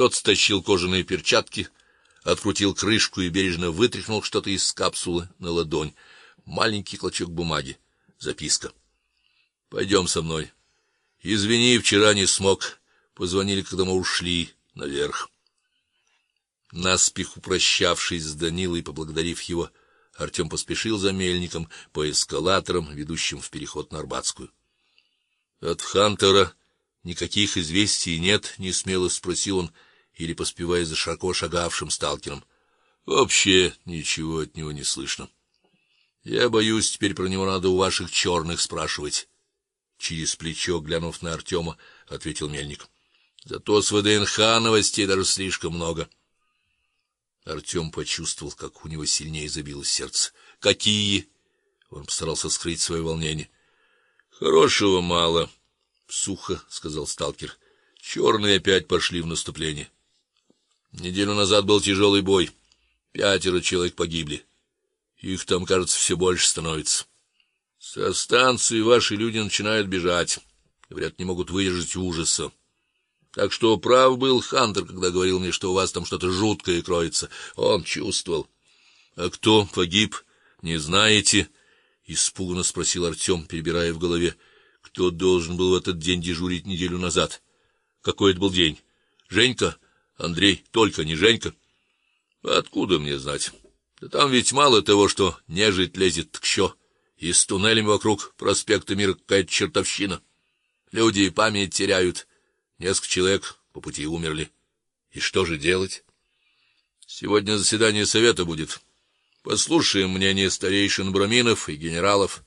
Тот стащил кожаные перчатки, открутил крышку и бережно вытряхнул что-то из капсулы на ладонь. Маленький клочок бумаги, записка. «Пойдем со мной. Извини, вчера не смог. Позвонили, когда мы ушли наверх. Наспех упрощавшись с Данилой и поблагодарив его, Артем поспешил за мельником по эскалаторам, ведущим в переход на Арбатскую. От Хантера никаких известий нет, не смело спросил он, или поспевая за широко шагавшим сталкером. Вообще ничего от него не слышно. Я боюсь, теперь про него надо у ваших черных спрашивать. Через плечо глянув на Артема, ответил мельник. Зато с ВДНХ новостей даже слишком много. Артем почувствовал, как у него сильнее забилось сердце. Какие? Он постарался скрыть свое волнение. Хорошего мало, сухо сказал сталкер. Черные опять пошли в наступление. Неделю назад был тяжелый бой. Пятеро человек погибли. Их там, кажется, все больше становится. Со станции ваши люди начинают бежать. Говорят, не могут выдержать ужаса. Так что прав был Хантер, когда говорил мне, что у вас там что-то жуткое кроется. Он чувствовал. А кто погиб, не знаете? испуганно спросил Артем, перебирая в голове, кто должен был в этот день дежурить неделю назад. Какой это был день? Женька, Андрей, только не Женька. Откуда мне знать? Да там ведь мало того, что нежить лезет к щё, и с туннелями вокруг проспекта Мира какая-то чертовщина. Люди память теряют. Несколько человек по пути умерли. И что же делать? Сегодня заседание совета будет. Послушаем мнение старейшин браминов и генералов.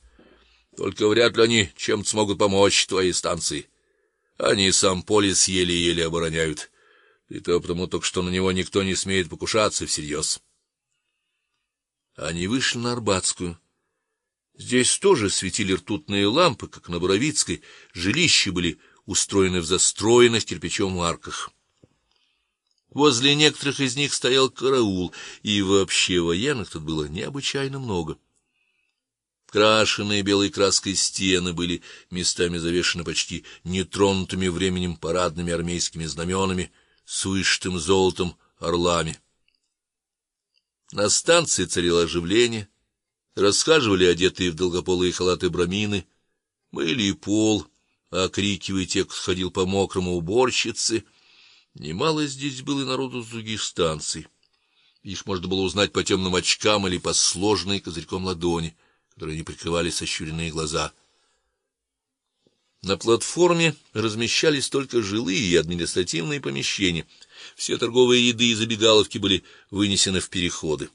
Только вряд ли они чем-то смогут помочь твоей станции. Они сам полис еле-еле обороняют. И то потому только что на него никто не смеет покушаться всерьез. Они вышли на Арбатскую. Здесь тоже светили ртутные лампы, как на Боровицкой, жилища были устроены в застроенных кирпичом арках. Возле некоторых из них стоял караул, и вообще военных тут было необычайно много. Крашеные белой краской стены были местами завешены почти нетронутыми временем парадными армейскими знаменами с вышитым золотом орлами. На станции царило оживление, расхаживали одетые в долгополые халаты брамины, мыли пол, окрикивая тех, кто ходил по мокрому уборщицы. Немало здесь было и народу с других станций. Их можно было узнать по темным очкам или по сложенной козырьком ладони, которые не прикрывали сощуренные глаза. На платформе размещались только жилые и административные помещения. Все торговые еды и забегаловки были вынесены в переходы.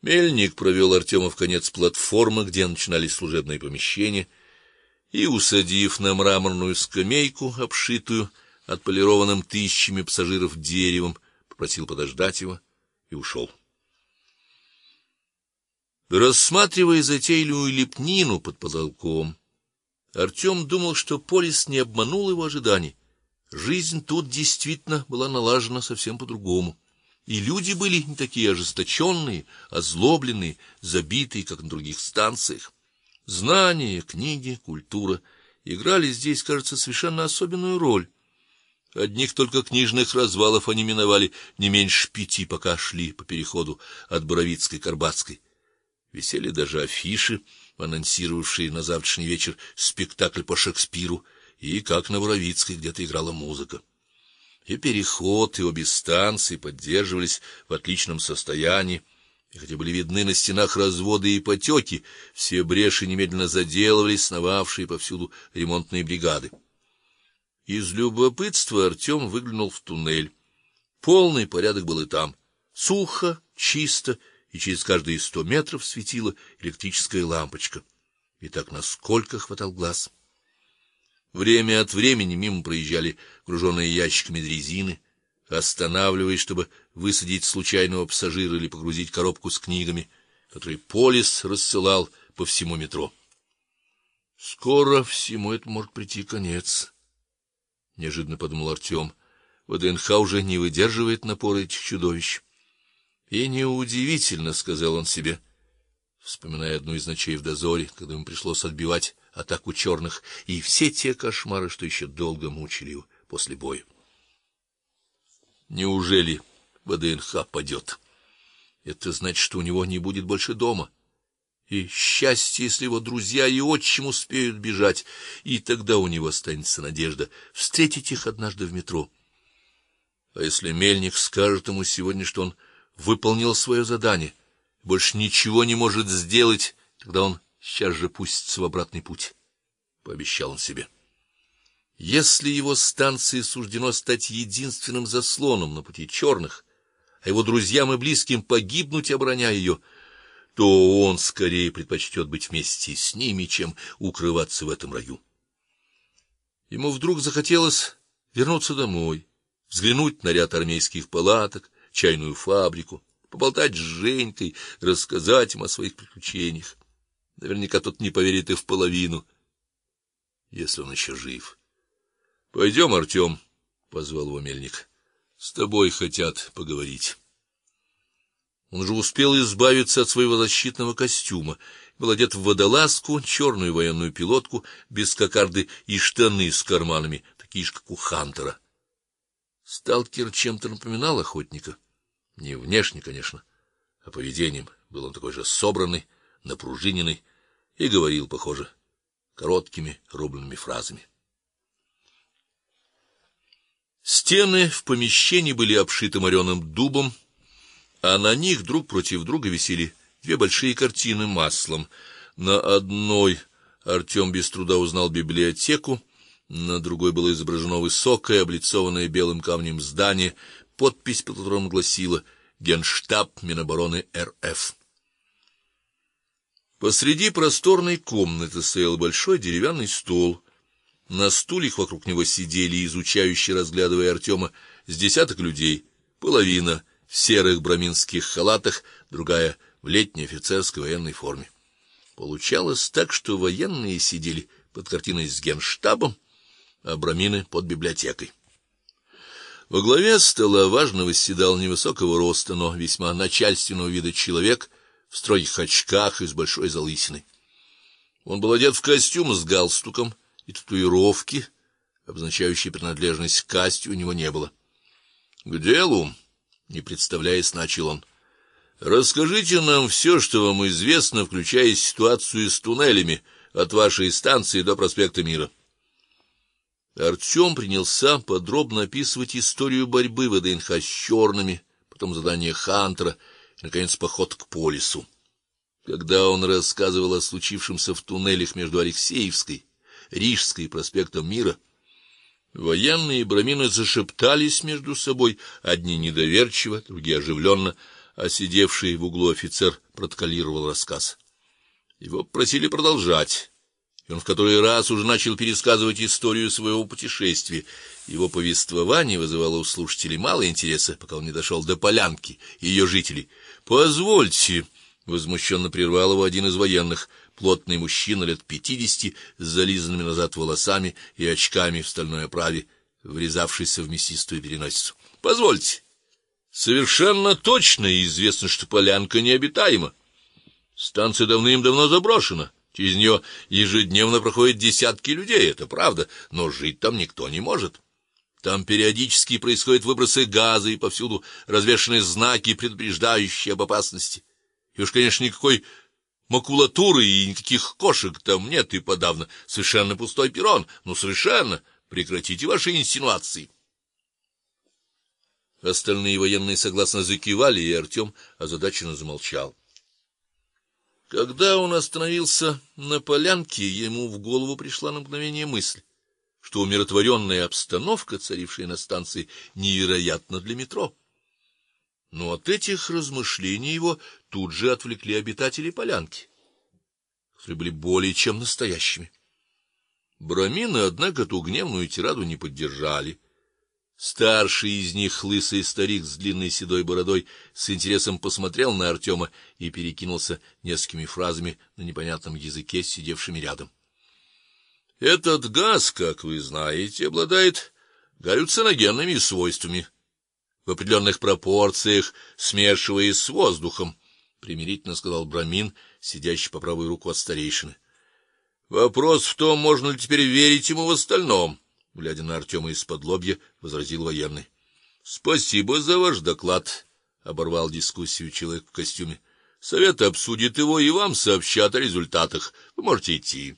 Мельник провел Артема в конец платформы, где начинались служебные помещения и, усадив на мраморную скамейку, обшитую отполированным тысячами пассажиров деревом, попросил подождать его и ушел. Рассматривая затейливую лепнину под потолком, Артем думал, что Полис не обманул его ожиданий. Жизнь тут действительно была налажена совсем по-другому. И люди были не такие ожесточенные, озлобленные, забитые, как на других станциях. Знания, книги, культура играли здесь, кажется, совершенно особенную роль. Одних только книжных развалов они миновали не меньше пяти, пока шли по переходу от Боровицкой к Арбатской. Висели даже афиши, анонсировавшие на завтрашний вечер спектакль по Шекспиру, и как на Боровицкой где-то играла музыка. И переход, и обе станции поддерживались в отличном состоянии. И хотя были видны на стенах разводы и потеки, все бреши немедленно заделывались сновавшие повсюду ремонтные бригады. Из любопытства Артем выглянул в туннель. Полный порядок был и там. Сухо, чисто, и через каждые сто метров светила электрическая лампочка. И так насколько хватал глаз. Время от времени мимо проезжали груженные ящиками дрезины, останавливаясь, чтобы высадить случайного пассажира или погрузить коробку с книгами, которые Полис рассылал по всему метро. Скоро всему этому может прийти конец, неожиданно подумал Артем. ВДНХ уже не выдерживает напора этих чудовищ. И неудивительно, сказал он себе, вспоминая одну из ночей в дозоре, когда ему пришлось отбивать атаку черных и все те кошмары, что еще долго мучили его после боя. Неужели ВДНХ падет? Это значит, что у него не будет больше дома. И счастье, если его друзья и отчим успеют бежать, и тогда у него останется надежда встретить их однажды в метро. А если Мельник скажет ему сегодня, что он выполнил свое задание, больше ничего не может сделать, тогда он сейчас же пустится в обратный путь, пообещал он себе. Если его станции суждено стать единственным заслоном на пути черных, а его друзьям и близким погибнуть, обороняя ее, то он скорее предпочтет быть вместе с ними, чем укрываться в этом раю. Ему вдруг захотелось вернуться домой, взглянуть на ряд армейских палаток, чайную фабрику, поболтать с Женькой, рассказать им о своих приключениях. Наверняка тот не поверит и в половину, если он еще жив. Пойдем, Артем, — позвал его мельник. — С тобой хотят поговорить. Он уже успел избавиться от своего защитного костюма, был одет в водолазку, черную военную пилотку, без кокарды и штаны с карманами, такие же, как у Хантера. Сталкер чем-то напоминал охотника. Не внешне, конечно, а поведением был он такой же собранный, напружиненный и говорил, похоже, короткими рубленными фразами. Стены в помещении были обшиты мореным дубом, а на них друг против друга висели две большие картины маслом. На одной Артем без труда узнал библиотеку, на другой было изображено высокое, облицованное белым камнем здание, подпись под которым гласила: Генштаб Минобороны РФ. Посреди просторной комнаты стоял большой деревянный стол. На стульях вокруг него сидели изучающие, разглядывая Артема, с десяток людей, половина в серых браминских халатах, другая в летней офицерской военной форме. Получалось так, что военные сидели под картиной с генштабом, а брамины под библиотекой. Во главе стола важно восседал невысокого роста, но весьма начальственного вида человек в строгих очках и с большой залысиной. Он был одет в костюм с галстуком, и татуировки, обозначающие принадлежность к касте, у него не было. К делу не представляясь, начал он. Расскажите нам все, что вам известно, включая ситуацию с туннелями от вашей станции до проспекта Мира. Артем принялся подробно описывать историю борьбы ВДНХ с черными, потом задание Хантера и наконец поход к полису. Когда он рассказывал о случившемся в туннелях между Алексеевской, Рижской и проспектом Мира, Военные брамины зашептались между собой, одни недоверчиво, другие оживленно, а сидевший в углу офицер протоколировал рассказ. Его просили продолжать. И он в который раз уже начал пересказывать историю своего путешествия. Его повествование вызывало у слушателей мало интереса, пока он не дошел до полянки и ее жителей. "Позвольте", возмущенно прервал его один из военных плотный мужчина лет пятидесяти с зализанными назад волосами и очками в стальной оправе, врезавшийся в мясистую переносицу. Позвольте. Совершенно точно известно, что полянка необитаема. Станция давным-давно заброшена. Через нее ежедневно проходят десятки людей, это правда, но жить там никто не может. Там периодически происходят выбросы газа и повсюду развешаны знаки, предупреждающие об опасности. И уж, конечно, никакой макулатуры и никаких кошек там нет и подавно. Совершенно пустой перрон. Ну, совершенно. Прекратите ваши инсинуации. Остальные военные согласно закивали, и Артем озадаченно замолчал. Когда он остановился на полянке, ему в голову пришла на мгновение мысль, что умиротворенная обстановка, царившая на станции, невероятна для метро. Но от этих размышлений его тут же отвлекли обитатели полянки, которые были более чем настоящими. Брамины, однако, ту гневную тираду не поддержали. Старший из них, лысый старик с длинной седой бородой, с интересом посмотрел на Артема и перекинулся несколькими фразами на непонятном языке с сидевшими рядом. Этот газ, как вы знаете, обладает галлюциногенными свойствами, в определенных пропорциях, смешиваясь с воздухом, примирительно сказал Брамин, сидящий по правую руку от старейшины. Вопрос в том, можно ли теперь верить ему в остальном, глядя на Артема из-под лобья, возразил военный. Спасибо за ваш доклад, оборвал дискуссию человек в костюме. Совет обсудит его и вам сообщат о результатах. Вы можете идти.